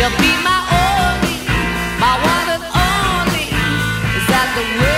You'll be my only, my one and only. Is that the way?